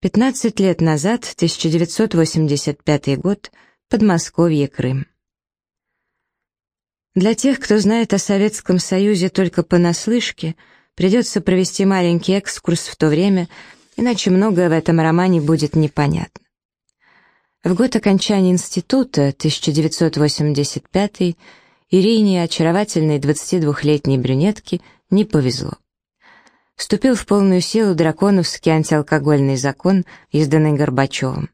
15 лет назад, 1985 год, Подмосковье, Крым. Для тех, кто знает о Советском Союзе только понаслышке, придется провести маленький экскурс в то время, иначе многое в этом романе будет непонятно. В год окончания института, 1985 Ирине, очаровательной 22-летней брюнетке, не повезло вступил в полную силу драконовский антиалкогольный закон, изданный Горбачевым.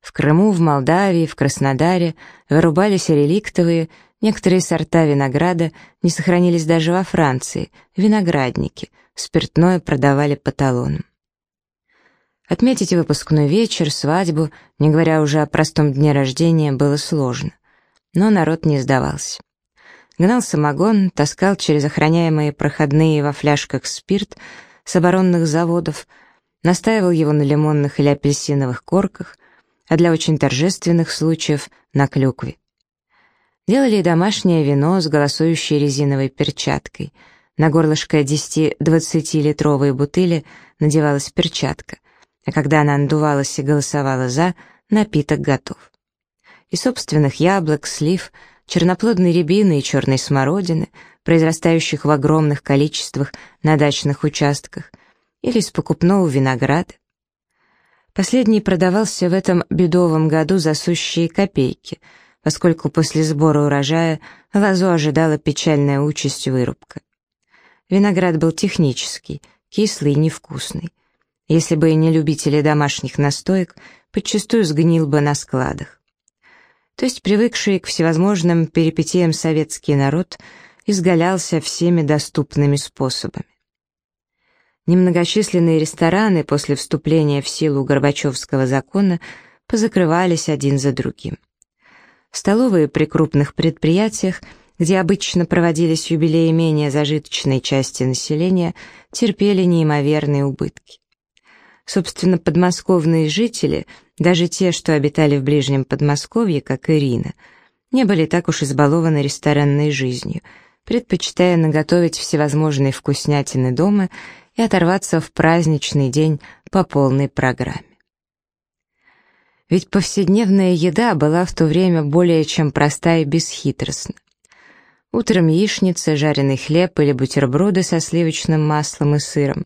В Крыму, в Молдавии, в Краснодаре вырубались реликтовые, некоторые сорта винограда не сохранились даже во Франции, виноградники, спиртное продавали по талонам. Отметить выпускной вечер, свадьбу, не говоря уже о простом дне рождения, было сложно. Но народ не сдавался. Гнал самогон, таскал через охраняемые проходные во фляжках спирт с оборонных заводов, настаивал его на лимонных или апельсиновых корках, а для очень торжественных случаев — на клюкве. Делали и домашнее вино с голосующей резиновой перчаткой. На горлышко 10-20-литровой бутыли надевалась перчатка, а когда она надувалась и голосовала «за», напиток готов. И собственных яблок, слив — черноплодной рябины и черной смородины, произрастающих в огромных количествах на дачных участках, или из покупного винограда. Последний продавался в этом бедовом году за сущие копейки, поскольку после сбора урожая лозу ожидала печальная участь вырубка. Виноград был технический, кислый и невкусный. Если бы и не любители домашних настоек, подчастую сгнил бы на складах то есть привыкший к всевозможным перипетиям советский народ изгалялся всеми доступными способами. Немногочисленные рестораны после вступления в силу Горбачевского закона позакрывались один за другим. Столовые при крупных предприятиях, где обычно проводились юбилеи менее зажиточной части населения, терпели неимоверные убытки. Собственно, подмосковные жители, даже те, что обитали в ближнем Подмосковье, как Ирина, не были так уж избалованы ресторанной жизнью, предпочитая наготовить всевозможные вкуснятины дома и оторваться в праздничный день по полной программе. Ведь повседневная еда была в то время более чем проста и бесхитростна. Утром яичница, жареный хлеб или бутерброды со сливочным маслом и сыром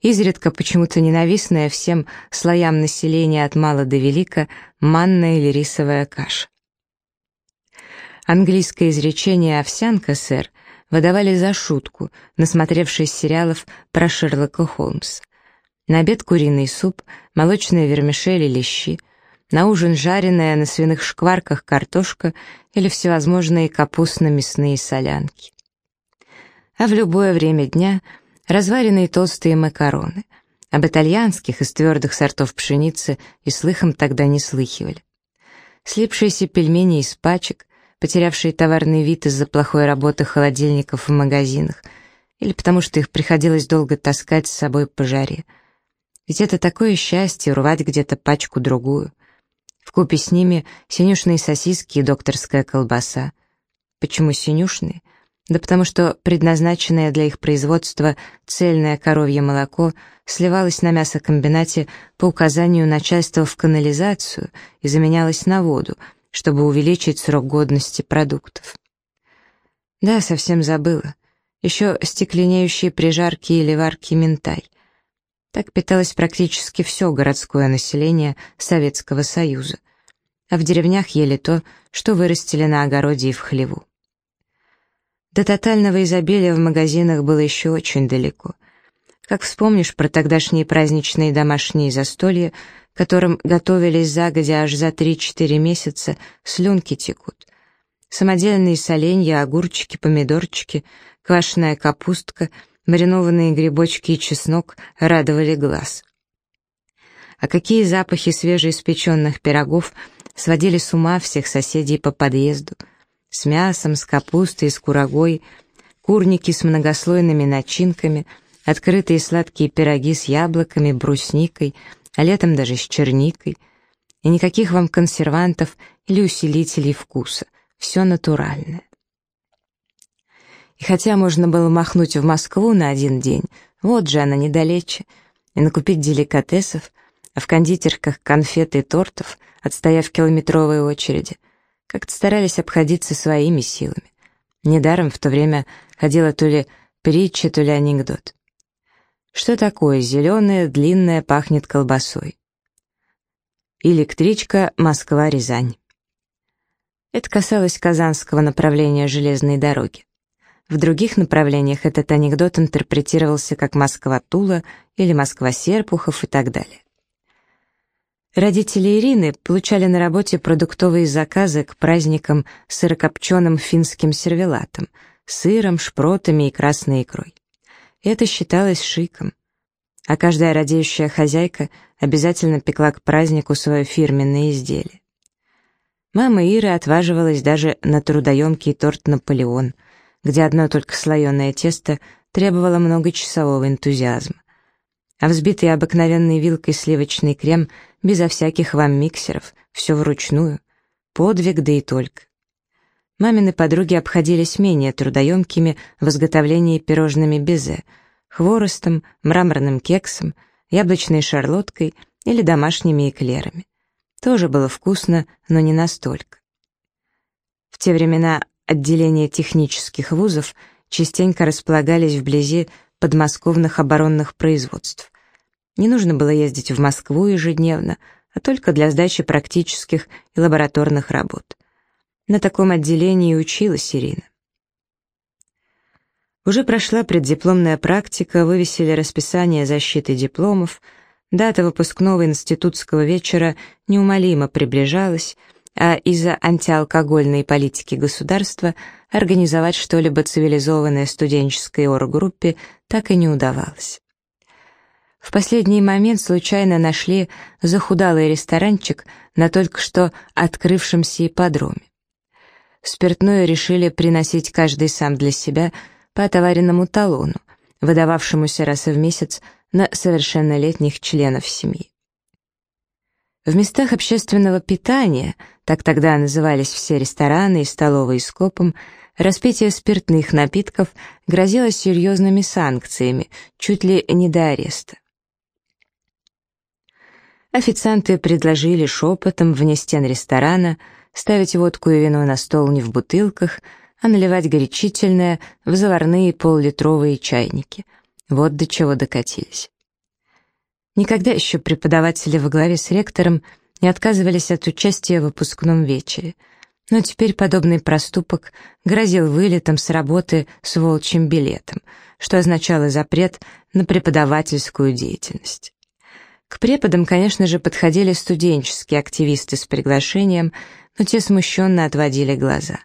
изредка почему-то ненавистная всем слоям населения от мала до велика манная или рисовая каша. Английское изречение «овсянка, сэр» выдавали за шутку, насмотревшись сериалов про Шерлока Холмса. На обед куриный суп, молочная вермишель или щи, на ужин жареная на свиных шкварках картошка или всевозможные капустно-мясные солянки. А в любое время дня разваренные толстые макароны. Об итальянских из твердых сортов пшеницы и слыхом тогда не слыхивали. Слипшиеся пельмени из пачек, потерявшие товарный вид из-за плохой работы холодильников в магазинах, или потому что их приходилось долго таскать с собой по жаре. Ведь это такое счастье урвать где-то пачку-другую. Вкупе с ними синюшные сосиски и докторская колбаса. Почему синюшные? Да потому что предназначенное для их производства цельное коровье молоко сливалось на мясокомбинате по указанию начальства в канализацию и заменялось на воду, чтобы увеличить срок годности продуктов. Да, совсем забыла. Еще стекленеющие прижарки или варки ментай. Так питалось практически все городское население Советского Союза. А в деревнях ели то, что вырастили на огороде и в хлеву. До тотального изобилия в магазинах было еще очень далеко. Как вспомнишь про тогдашние праздничные домашние застолья, которым готовились загодя аж за 3-4 месяца, слюнки текут. Самодельные соленья, огурчики, помидорчики, квашеная капустка, маринованные грибочки и чеснок радовали глаз. А какие запахи свежеиспеченных пирогов сводили с ума всех соседей по подъезду — с мясом, с капустой, с курагой, курники с многослойными начинками, открытые сладкие пироги с яблоками, брусникой, а летом даже с черникой. И никаких вам консервантов или усилителей вкуса. Все натуральное. И хотя можно было махнуть в Москву на один день, вот же она недалече, и накупить деликатесов, а в кондитерках конфеты и тортов, отстояв километровые очереди, как-то старались обходиться своими силами. Недаром в то время ходила то ли притча, то ли анекдот. Что такое зеленое, длинное, пахнет колбасой? Электричка Москва-Рязань. Это касалось казанского направления железной дороги. В других направлениях этот анекдот интерпретировался как «Москва-Тула» или «Москва-Серпухов» и так далее. Родители Ирины получали на работе продуктовые заказы к праздникам с сырокопченым финским сервелатом, сыром, шпротами и красной икрой. Это считалось шиком. А каждая радеющая хозяйка обязательно пекла к празднику свое фирменное изделие. Мама Иры отваживалась даже на трудоемкий торт «Наполеон», где одно только слоеное тесто требовало многочасового энтузиазма. А взбитый обыкновенной вилкой сливочный крем безо всяких вам миксеров, все вручную. Подвиг, да и только. Мамины подруги обходились менее трудоемкими в изготовлении пирожными безе, хворостом, мраморным кексом, яблочной шарлоткой или домашними эклерами. Тоже было вкусно, но не настолько. В те времена отделения технических вузов частенько располагались вблизи подмосковных оборонных производств. Не нужно было ездить в Москву ежедневно, а только для сдачи практических и лабораторных работ. На таком отделении училась Ирина. Уже прошла преддипломная практика, вывесили расписание защиты дипломов — Дата выпускного институтского вечера неумолимо приближалась, а из-за антиалкогольной политики государства организовать что-либо цивилизованное студенческой оргруппе так и не удавалось. В последний момент случайно нашли захудалый ресторанчик на только что открывшемся ипподроме. Спиртное решили приносить каждый сам для себя по отоваренному талону, выдававшемуся раз в месяц на совершеннолетних членов семьи. В местах общественного питания, так тогда назывались все рестораны и столовые с копом, распитие спиртных напитков грозило серьезными санкциями, чуть ли не до ареста. Официанты предложили шепотом вне стен ресторана ставить водку и вино на стол не в бутылках, а наливать горячительное в заварные поллитровые чайники — вот до чего докатились. Никогда еще преподаватели во главе с ректором не отказывались от участия в выпускном вечере, но теперь подобный проступок грозил вылетом с работы с волчьим билетом, что означало запрет на преподавательскую деятельность. К преподам, конечно же, подходили студенческие активисты с приглашением, но те смущенно отводили глаза.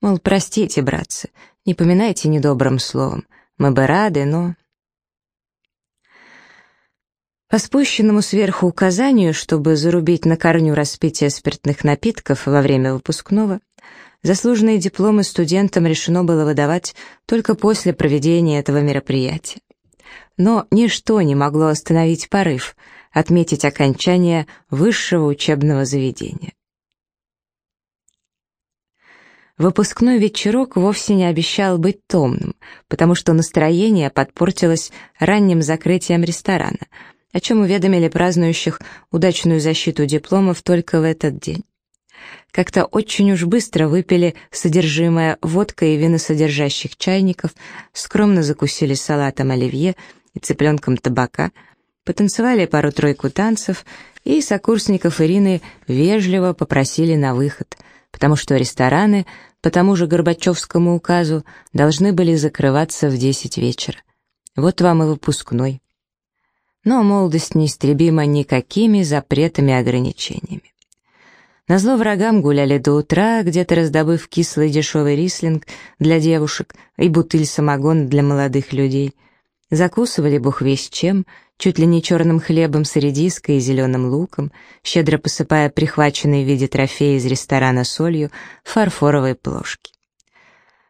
Мол, простите, братцы, не поминайте недобрым словом, мы бы рады, но... По спущенному сверху указанию, чтобы зарубить на корню распитие спиртных напитков во время выпускного, заслуженные дипломы студентам решено было выдавать только после проведения этого мероприятия. Но ничто не могло остановить порыв, отметить окончание высшего учебного заведения. Выпускной вечерок вовсе не обещал быть томным, потому что настроение подпортилось ранним закрытием ресторана — о чем уведомили празднующих удачную защиту дипломов только в этот день. Как-то очень уж быстро выпили содержимое водка и виносодержащих чайников, скромно закусили салатом оливье и цыпленком табака, потанцевали пару-тройку танцев и сокурсников Ирины вежливо попросили на выход, потому что рестораны по тому же Горбачевскому указу должны были закрываться в 10 вечера. Вот вам и выпускной но молодость неистребима никакими запретами и ограничениями. Назло врагам гуляли до утра, где-то раздобыв кислый дешевый рислинг для девушек и бутыль самогона для молодых людей. Закусывали бог весь чем, чуть ли не черным хлебом с редиской и зеленым луком, щедро посыпая прихваченные в виде трофея из ресторана солью фарфоровые плошки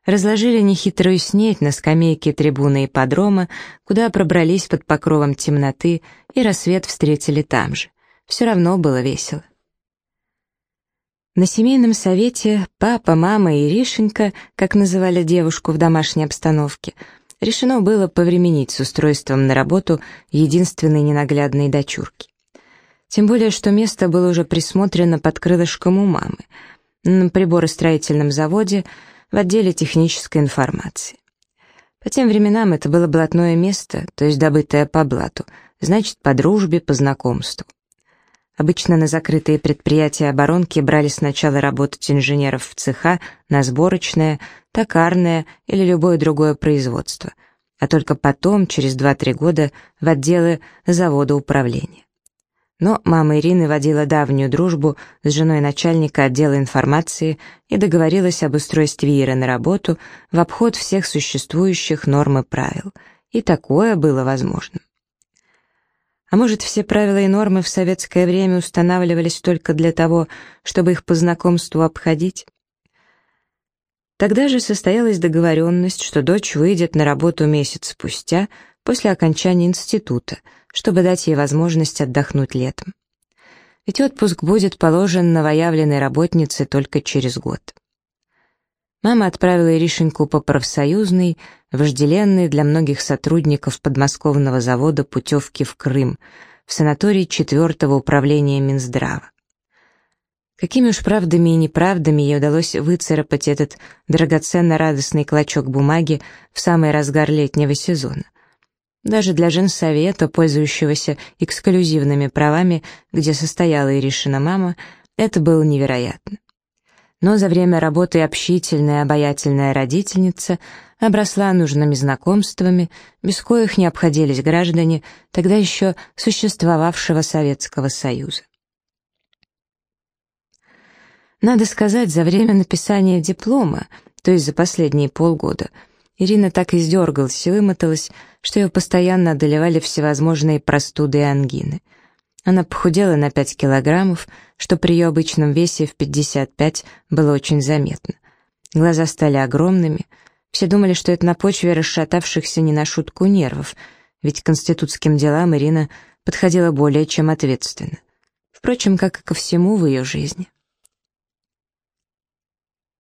разложили нехитрую снеть на скамейке трибуны и подрома, куда пробрались под покровом темноты и рассвет встретили там же. Все равно было весело. На семейном совете папа, мама и Ришенька, как называли девушку в домашней обстановке, решено было повременить с устройством на работу единственной ненаглядной дочурки. Тем более, что место было уже присмотрено под крылышком у мамы, на приборостроительном заводе в отделе технической информации. По тем временам это было блатное место, то есть добытое по блату, значит, по дружбе, по знакомству. Обычно на закрытые предприятия оборонки брали сначала работать инженеров в цеха, на сборочное, токарное или любое другое производство, а только потом, через 2-3 года, в отделы завода управления. Но мама Ирины водила давнюю дружбу с женой начальника отдела информации и договорилась об устройстве Иры на работу в обход всех существующих норм и правил. И такое было возможно. А может, все правила и нормы в советское время устанавливались только для того, чтобы их по знакомству обходить? Тогда же состоялась договоренность, что дочь выйдет на работу месяц спустя, после окончания института, чтобы дать ей возможность отдохнуть летом. Ведь отпуск будет положен новоявленной работнице только через год. Мама отправила Иришеньку по профсоюзной, вожделенной для многих сотрудников подмосковного завода путевки в Крым, в санаторий четвертого управления Минздрава. Какими уж правдами и неправдами ей удалось выцарапать этот драгоценно-радостный клочок бумаги в самый разгар летнего сезона. Даже для женсовета, пользующегося эксклюзивными правами, где состояла Иришина мама, это было невероятно но за время работы общительная, обаятельная родительница обросла нужными знакомствами, без коих не обходились граждане тогда еще существовавшего Советского Союза. Надо сказать, за время написания диплома, то есть за последние полгода, Ирина так издергалась и вымоталась, что ее постоянно одолевали всевозможные простуды и ангины — она похудела на 5 килограммов, что при ее обычном весе в 55 было очень заметно. Глаза стали огромными. Все думали, что это на почве расшатавшихся не на шутку нервов, ведь к конститутским делам Ирина подходила более чем ответственно. Впрочем, как и ко всему в ее жизни.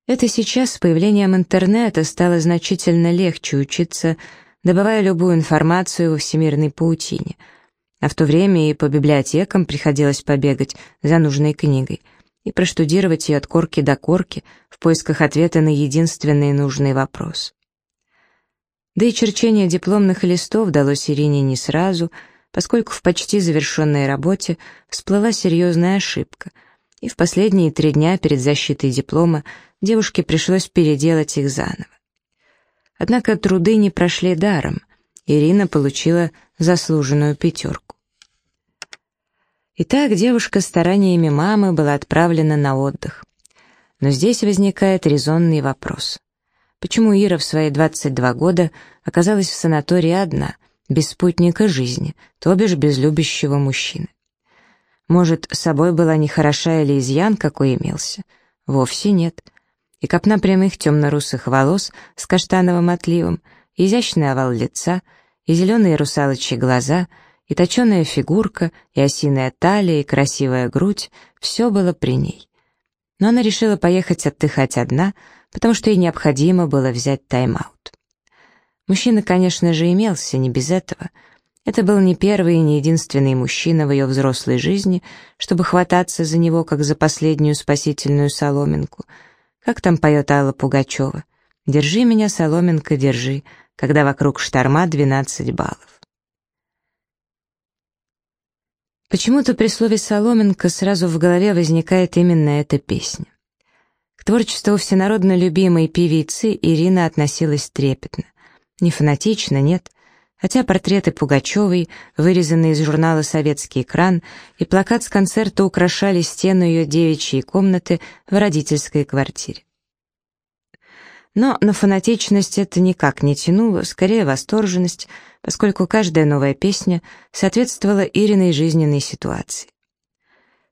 Это сейчас с появлением интернета стало значительно легче учиться, добывая любую информацию во всемирной паутине — а в то время и по библиотекам приходилось побегать за нужной книгой и проштудировать ее от корки до корки в поисках ответа на единственный нужный вопрос. Да и черчение дипломных листов далось Ирине не сразу, поскольку в почти завершенной работе всплыла серьезная ошибка, и в последние три дня перед защитой диплома девушке пришлось переделать их заново. Однако труды не прошли даром, Ирина получила заслуженную пятерку. Итак, девушка стараниями мамы была отправлена на отдых. Но здесь возникает резонный вопрос. Почему Ира в свои 22 года оказалась в санатории одна, без спутника жизни, то бишь без любящего мужчины? Может, с собой была нехороша или изъян какой имелся? Вовсе нет. И копна прямых темно-русых волос с каштановым отливом, изящный овал лица, и зеленые русалочьи глаза — и точеная фигурка, и осиная талия, и красивая грудь — все было при ней. Но она решила поехать отдыхать одна, потому что ей необходимо было взять тайм-аут. Мужчина, конечно же, имелся, не без этого. Это был не первый и не единственный мужчина в ее взрослой жизни, чтобы хвататься за него, как за последнюю спасительную соломинку. Как там поет Алла Пугачева? «Держи меня, соломинка, держи», когда вокруг шторма двенадцать баллов. Почему-то при слове «соломинка» сразу в голове возникает именно эта песня. К творчеству всенародно любимой певицы Ирина относилась трепетно. Не фанатично, нет. Хотя портреты Пугачевой, вырезанные из журнала «Советский экран», и плакат с концерта украшали стену ее девичьей комнаты в родительской квартире. Но на фанатичность это никак не тянуло, скорее восторженность, поскольку каждая новая песня соответствовала Ириной жизненной ситуации.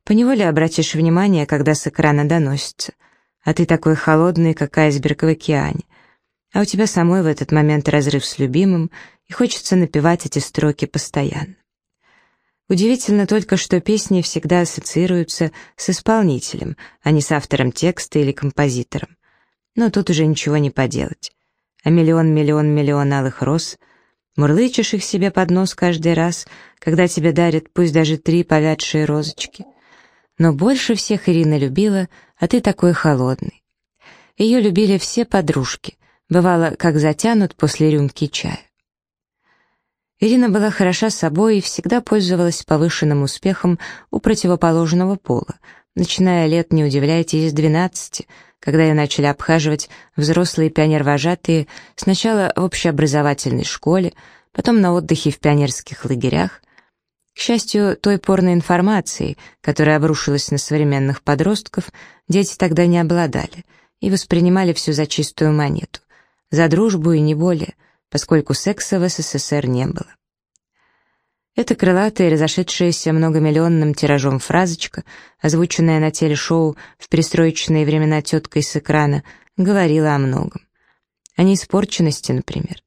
Поневоле обратишь внимание, когда с экрана доносится. А ты такой холодный, как айсберг в океане. А у тебя самой в этот момент разрыв с любимым, и хочется напевать эти строки постоянно. Удивительно только, что песни всегда ассоциируются с исполнителем, а не с автором текста или композитором. Но тут уже ничего не поделать. А миллион-миллион-миллион алых роз Мурлычешь их себе под нос каждый раз, когда тебе дарят пусть даже три повядшие розочки. Но больше всех Ирина любила, а ты такой холодный. Ее любили все подружки, бывало, как затянут после рюмки чая. Ирина была хороша собой и всегда пользовалась повышенным успехом у противоположного пола, начиная лет, не удивляйтесь, с двенадцати, когда ее начали обхаживать взрослые пионервожатые сначала в общеобразовательной школе, потом на отдыхе в пионерских лагерях. К счастью, той порной информацией, которая обрушилась на современных подростков, дети тогда не обладали и воспринимали все за чистую монету, за дружбу и не более, поскольку секса в СССР не было. Эта крылатая, разошедшаяся многомиллионным тиражом фразочка, озвученная на телешоу в перестроечные времена теткой с экрана, говорила о многом. О неиспорченности, например.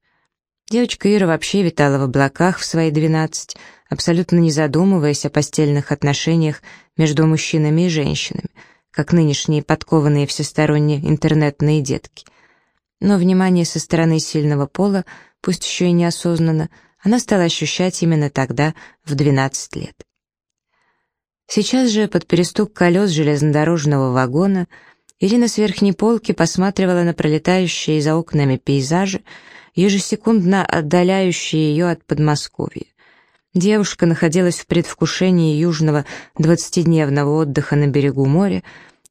Девочка Ира вообще витала в облаках в свои двенадцать, абсолютно не задумываясь о постельных отношениях между мужчинами и женщинами, как нынешние подкованные всесторонне интернетные детки. Но внимание со стороны сильного пола, пусть еще и неосознанно, она стала ощущать именно тогда, в 12 лет. Сейчас же, под перестук колес железнодорожного вагона, Ирина с верхней полки посматривала на пролетающие за окнами пейзажи, ежесекундно отдаляющие ее от Подмосковья. Девушка находилась в предвкушении южного двадцатидневного отдыха на берегу моря,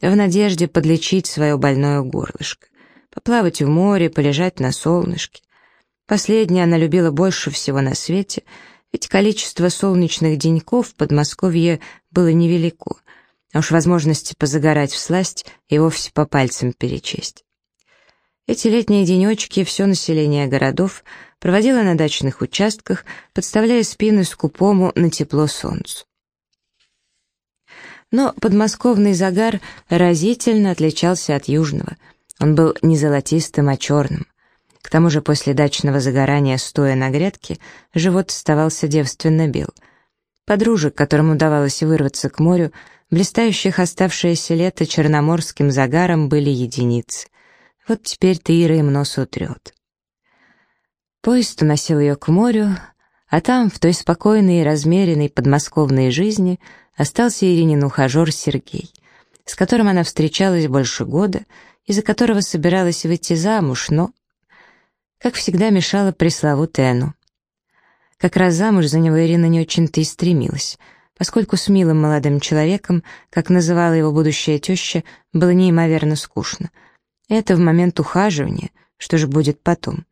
в надежде подлечить свое больное горлышко, поплавать в море, полежать на солнышке. Последнее она любила больше всего на свете, ведь количество солнечных деньков в Подмосковье было невелико, а уж возможности позагорать в сласть и вовсе по пальцам перечесть. Эти летние денечки все население городов проводило на дачных участках, подставляя спины скупому на тепло солнцу. Но подмосковный загар разительно отличался от южного. Он был не золотистым, а черным. К тому же после дачного загорания, стоя на грядке, живот оставался девственно бел. Подружек, которым удавалось вырваться к морю, блистающих оставшееся лето черноморским загаром были единицы. Вот теперь ты Ира им нос утрет. Поезд уносил ее к морю, а там, в той спокойной и размеренной подмосковной жизни, остался Иринин ухажер Сергей, с которым она встречалась больше года, из-за которого собиралась выйти замуж, но как всегда, мешала пресловутая «ну». Как раз замуж за него Ирина не очень-то и стремилась, поскольку с милым молодым человеком, как называла его будущая теща, было неимоверно скучно. Это в момент ухаживания, что же будет потом.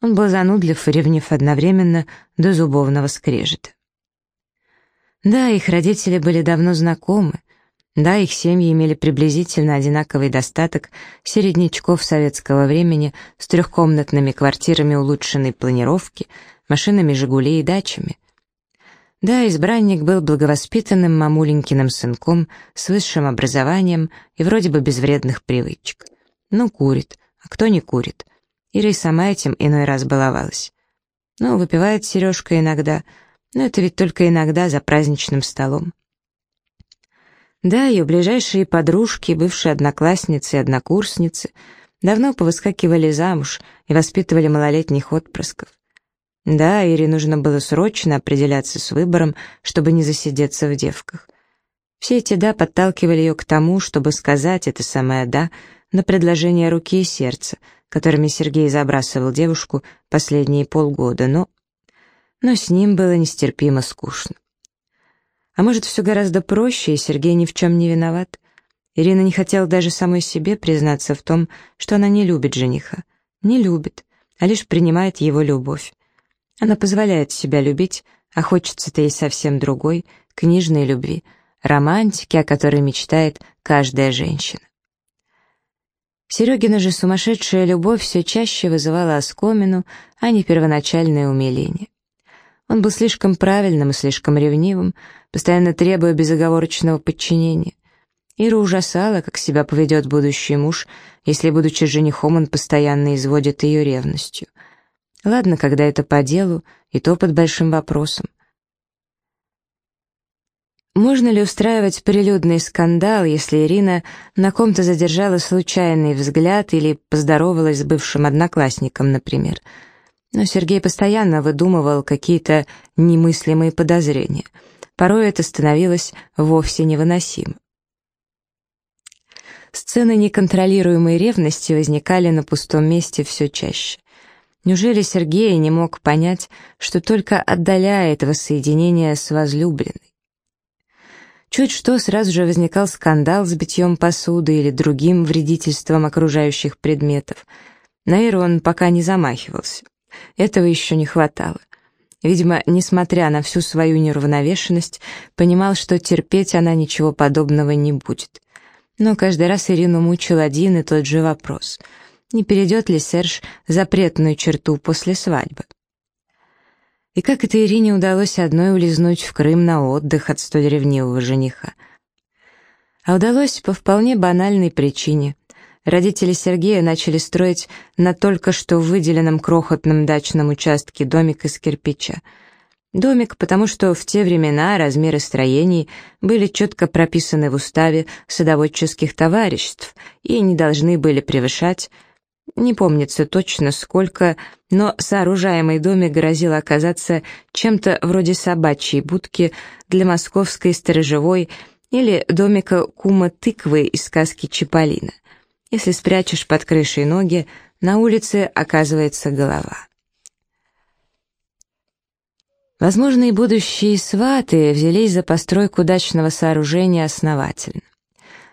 Он был занудлив и ревнив одновременно до зубовного скрежета. Да, их родители были давно знакомы, да, их семьи имели приблизительно одинаковый достаток середнячков советского времени с трехкомнатными квартирами улучшенной планировки, машинами «Жигули» и дачами. Да, избранник был благовоспитанным мамуленькиным сынком с высшим образованием и вроде бы без вредных привычек. Ну, курит, а кто не курит? Ира и сама этим иной раз баловалась. Ну, выпивает Сережка иногда, но это ведь только иногда за праздничным столом. Да, ее ближайшие подружки, бывшие одноклассницы и однокурсницы, давно повыскакивали замуж и воспитывали малолетних отпрысков. Да, Ире нужно было срочно определяться с выбором, чтобы не засидеться в девках. Все эти «да» подталкивали ее к тому, чтобы сказать это самое «да» на предложение руки и сердца, которыми Сергей забрасывал девушку последние полгода, но... Но с ним было нестерпимо скучно. А может, все гораздо проще, и Сергей ни в чем не виноват? Ирина не хотела даже самой себе признаться в том, что она не любит жениха. Не любит, а лишь принимает его любовь. Она позволяет себя любить, а хочется-то ей совсем другой, книжной любви, романтики, о которой мечтает каждая женщина. Серегина же сумасшедшая любовь все чаще вызывала оскомину, а не первоначальное умиление. Он был слишком правильным и слишком ревнивым, постоянно требуя безоговорочного подчинения. Ира ужасала, как себя поведет будущий муж, если, будучи женихом, он постоянно изводит ее ревностью. Ладно, когда это по делу, и то под большим вопросом. Можно ли устраивать прилюдный скандал, если Ирина на ком-то задержала случайный взгляд или поздоровалась с бывшим одноклассником, например? Но Сергей постоянно выдумывал какие-то немыслимые подозрения. Порой это становилось вовсе невыносимо. Сцены неконтролируемой ревности возникали на пустом месте все чаще. Неужели Сергей не мог понять, что только отдаляет воссоединение с возлюбленной? Чуть что, сразу же возникал скандал с битьем посуды или другим вредительством окружающих предметов. На Иру он пока не замахивался. Этого еще не хватало. Видимо, несмотря на всю свою неравновешенность, понимал, что терпеть она ничего подобного не будет. Но каждый раз Ирину мучил один и тот же вопрос. Не перейдет ли Серж запретную черту после свадьбы? И как это Ирине удалось одной улизнуть в Крым на отдых от столь ревнивого жениха? А удалось по вполне банальной причине. Родители Сергея начали строить на только что выделенном крохотном дачном участке домик из кирпича — Домик, потому что в те времена размеры строений были четко прописаны в уставе садоводческих товариществ и не должны были превышать, не помнится точно сколько, но сооружаемый домик грозил оказаться чем-то вроде собачьей будки для московской сторожевой или домика кума тыквы из сказки Чиполлино. Если спрячешь под крышей ноги, на улице оказывается голова. Возможные будущие сваты взялись за постройку дачного сооружения основательно.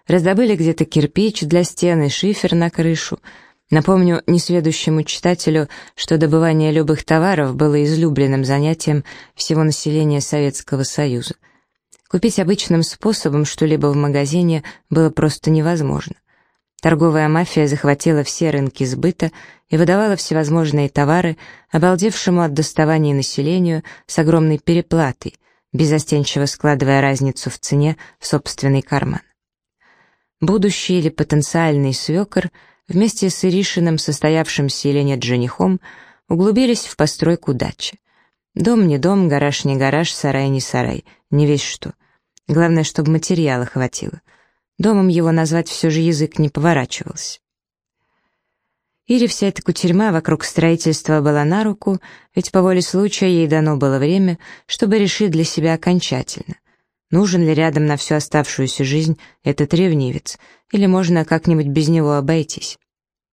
Раздобыли где-то кирпич для стены, шифер на крышу. Напомню несведущему читателю, что добывание любых товаров было излюбленным занятием всего населения Советского Союза. Купить обычным способом что-либо в магазине было просто невозможно. Торговая мафия захватила все рынки сбыта и выдавала всевозможные товары, обалдевшему от доставания населению с огромной переплатой, безостенчиво складывая разницу в цене в собственный карман. Будущий или потенциальный свекор вместе с Иришиным, состоявшимся или нет женихом, углубились в постройку дачи. Дом не дом, гараж не гараж, сарай не сарай, не весь что. Главное, чтобы материала хватило — Домом его назвать все же язык не поворачивался. Ире вся эта кутерьма вокруг строительства была на руку, ведь по воле случая ей дано было время, чтобы решить для себя окончательно, нужен ли рядом на всю оставшуюся жизнь этот ревнивец, или можно как-нибудь без него обойтись.